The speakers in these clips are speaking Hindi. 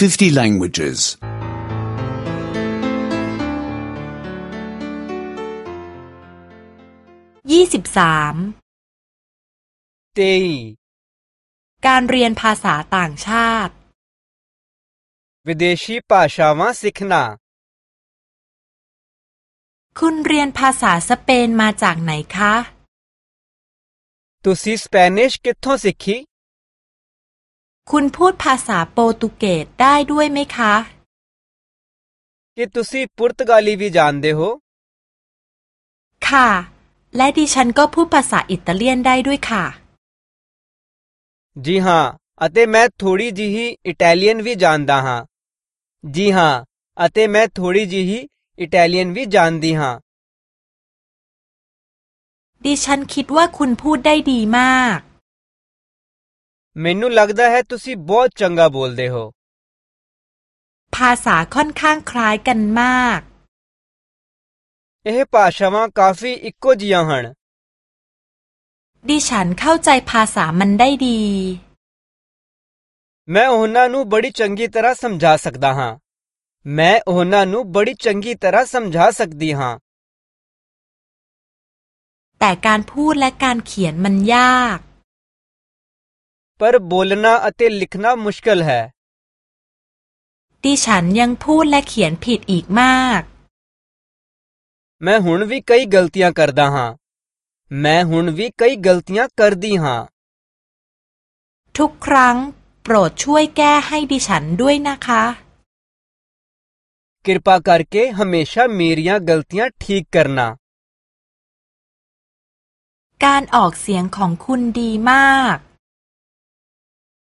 50 languages. ยี่สิบสาม तेई การเรียนภาษาต่างชาติ विदेशी भाषावां सिखना คุณเรียนภาษาสเปนมาจากไหนคะ तुसी स्पेनिश कित्थों सिक्खी คุณพูดภาษาโปรตุเกสได้ด้วยไหมคะ कि तुसी पुर्तगाली भी जानदे हो ค่ะ และดิฉันก็พูดภาษาอิตาเลียนได้ด้วยค่ะ ਜੀ ਹਾਂ ਅਤੇ ਮੈਂ ਥੋੜੀ ਜਿਹੀ ਇਟਾਲੀਅਨ ਵੀ ਜਾਣਦਾ ਹਾਂ ਜੀ ਹਾਂ ਅਤੇ ਮੈਂ ਥੋੜੀ ਜਿਹੀ ਇਟਾਲੀਅਨ ਵੀ ਜਾਣਦੀ ਹਾਂ ดิฉันคิดว่าคุณพูดได้ดีมาก ਮੈਨੂੰ ਲੱਗਦਾ ਹੈ ਤੁਸੀਂ ਬਹੁਤ ਚੰਗਾ ਬੋਲਦੇ ਹੋ ภาษาค่อนข้างคล้ายกันมาก ਇਹ ਭਾਸ਼ਾਵਾਂ ਕਾਫੀ ਇੱਕੋ ਜਿਹੀਆਂ ਹਨ ดิฉันเข้าใจภาษามันได้ดี ਮੈਂ ਉਹਨਾਂ ਨੂੰ ਬੜੀ ਚੰਗੀ ਤਰ੍ਹਾਂ ਸਮਝਾ ਸਕਦਾ ਹਾਂ ਮੈਂ ਉਹਨਾਂ ਨੂੰ ਬੜੀ ਚੰਗੀ ਤਰ੍ਹਾਂ ਸਮਝਾ ਸਕਦੀ ਹਾਂ แต่การพูดและการเขียนมันยาก पर बोलना अते लिखना मुश्किल है ดิฉันยังพูดและเขียนผิดอีกมาก मैं हुन भी कई गलतियाँ करदा हाँ मैं हुन भी कई गलतियाँ कर दी हाँ ทุกครั้ง โปรดช่วยแก้ให้ดิฉันด้วยนะคะ कृपा करके हमेशा मेरिया गलतियाँ ठीक करना การออกเสียงของคุณดีมาก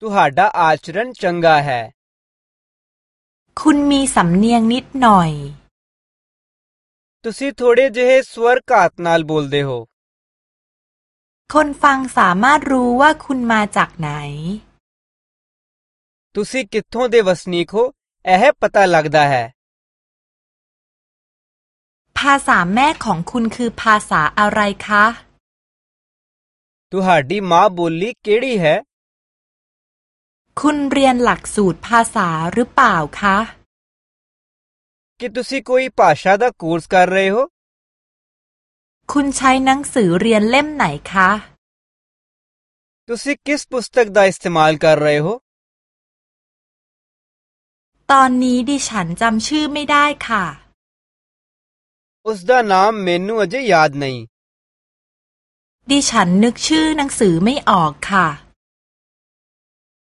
ਤੁਹਾਡਾ ਆਚਰਣ ਚੰਗਾ ਹੈ คุณมีสำเนียงนิดหน่อย ਤੁਸੀਂ ਥੋੜੇ ਜਿਹੇ ਸਵਰ ਘਾਤ ਨਾਲ ਬੋਲਦੇ ਹੋ คนฟังสามารถรู้ว่าคุณมาจากไหน ਤੁਸੀਂ ਕਿੱਥੋਂ ਦੇ ਵਸਨੀਕ ਹੋ ਇਹ ਪਤਾ ਲੱਗਦਾ ਹੈ ภาษาแม่ของคุณคือภาษาอะไรคะ ਤੁਹਾਡੀ ਮਾਂ ਬੋਲੀ ਕਿਹੜੀ ਹੈ คุณเรียนหลักสูตรภาษาหรือเปล่าคะ कि तुसी कोई भाषा दा कोर्स कर रहे हो คุณใช้หนังสือเรียนเล่มไหนคะ तुसी किस पुस्तक दा इस्तेमाल कर रहे हो ตอนนี้ดิฉันจำชื่อไม่ได้ค่ะ उसदा नाम मेनू अजे याद नहीं ดิฉันนึกชื่อหนังสือไม่ออกค่ะ